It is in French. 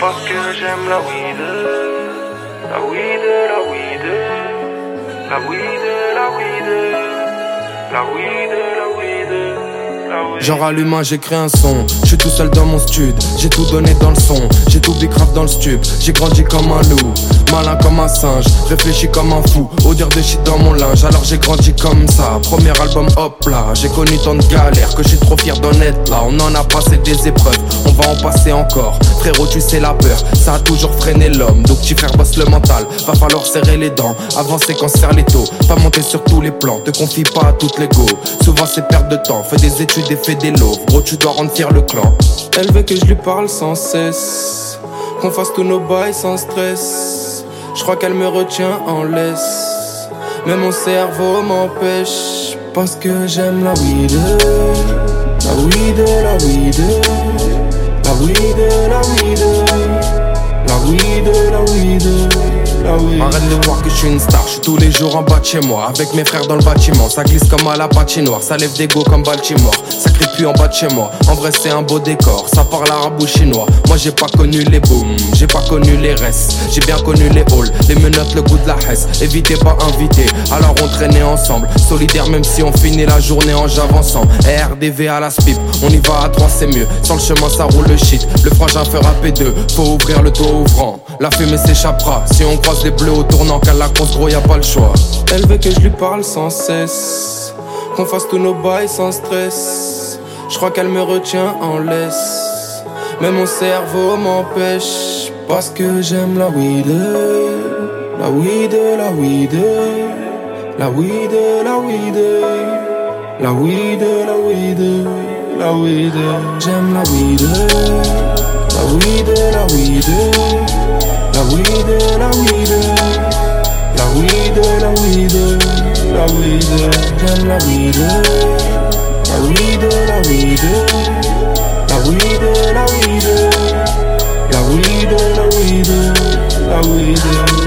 Parce que j'aime la weed, la weed, la weed, la weed, la weed, la weed, la weed, weed. Genre allumant, j'écris un son. Je suis tout seul dans mon stud. J'ai tout donné dans le son. J'ai tout bicrave dans le stup. J'ai grandi comme un loup. Malin comme un singe. Réfléchi comme un fou. Odeur de shit dans mon linge. Alors j'ai grandi comme ça. Premier album, hop là. J'ai connu tant de galères que je suis trop fier d'en être là. On en a passé des épreuves. On va en passer encore. Frérot, tu sais la peur. Ça a toujours freiné l'homme. Donc petit frère bosse le mental. Va falloir serrer les dents. Avancer quand serre les taux. Pas monter sur tous les plans. Te confie pas à toutes les go. Souvent c'est perte de temps. Fais des études et fais des lots. Gros, tu dois rendre le clan. Elle veut que je lui parle sans cesse. Qu'on fasse tous nos bails sans stress. Je crois qu'elle me retient en laisse. Mais mon cerveau m'empêche. Parce que j'aime la weed. La weed, la weed. Arrête de voir que je suis une star, je suis tous les jours en bas de chez moi. Avec mes frères dans le bâtiment, ça glisse comme à la patinoire. Ça lève des go comme Baltimore, en bas de chez moi. En vrai c'est un beau décor, ça parle arabe ou chinois. Moi j'ai pas connu les booms, j'ai pas connu les restes. J'ai bien connu les halls, les menottes, le goût de la hesse. Évitez pas invité, alors on traînait ensemble. Solidaire même si on finit la journée en j'avançant. RDV à la spip, on y va à trois c'est mieux. Sans le chemin ça roule le shit, le frangin fera P2 Faut ouvrir le toit ouvrant, la fumée s'échappera. Si on croise les bleus au tournant, qu'à la cause gros y a pas le choix. Elle veut que je lui parle sans cesse. Qu'on fasse tous nos bails sans stress Je crois qu'elle me retient en laisse. Mais mon cerveau m'empêche. Parce que j'aime la weed. La weed, la weed. La weed, la weed. La weed, la weed. La weed. J'aime la weed. La weed, la weed. La weed, la weed. La weed, la weed. La weed. J'aime la weed La weed, la weed La weed, la weed La weed, la weed La weed